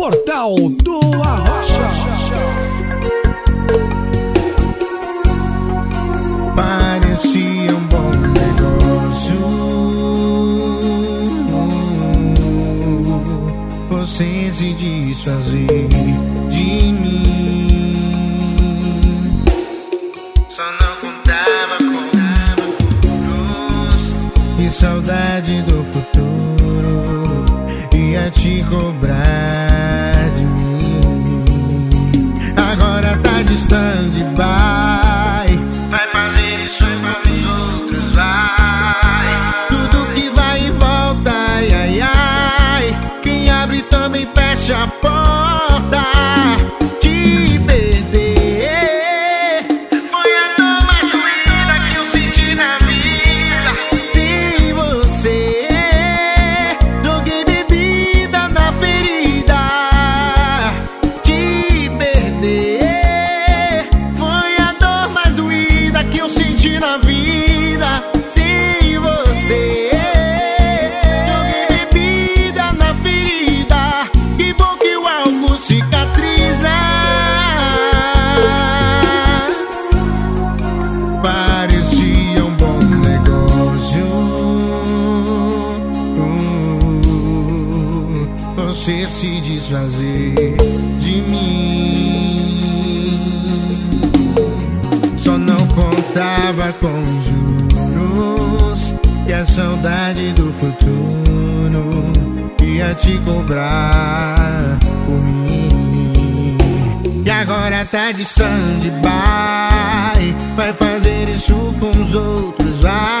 Portal do Arrocha. Parecia um bom negócio. Você se desfazer de mim. Só não contava com luz e saudade do futuro ia te cobrar. você se desfazer de mim. Só não contava com os juros e a saudade do futuro ia te cobrar por mim. E agora tá de stand-by, vai fazer isso com os outros, vai.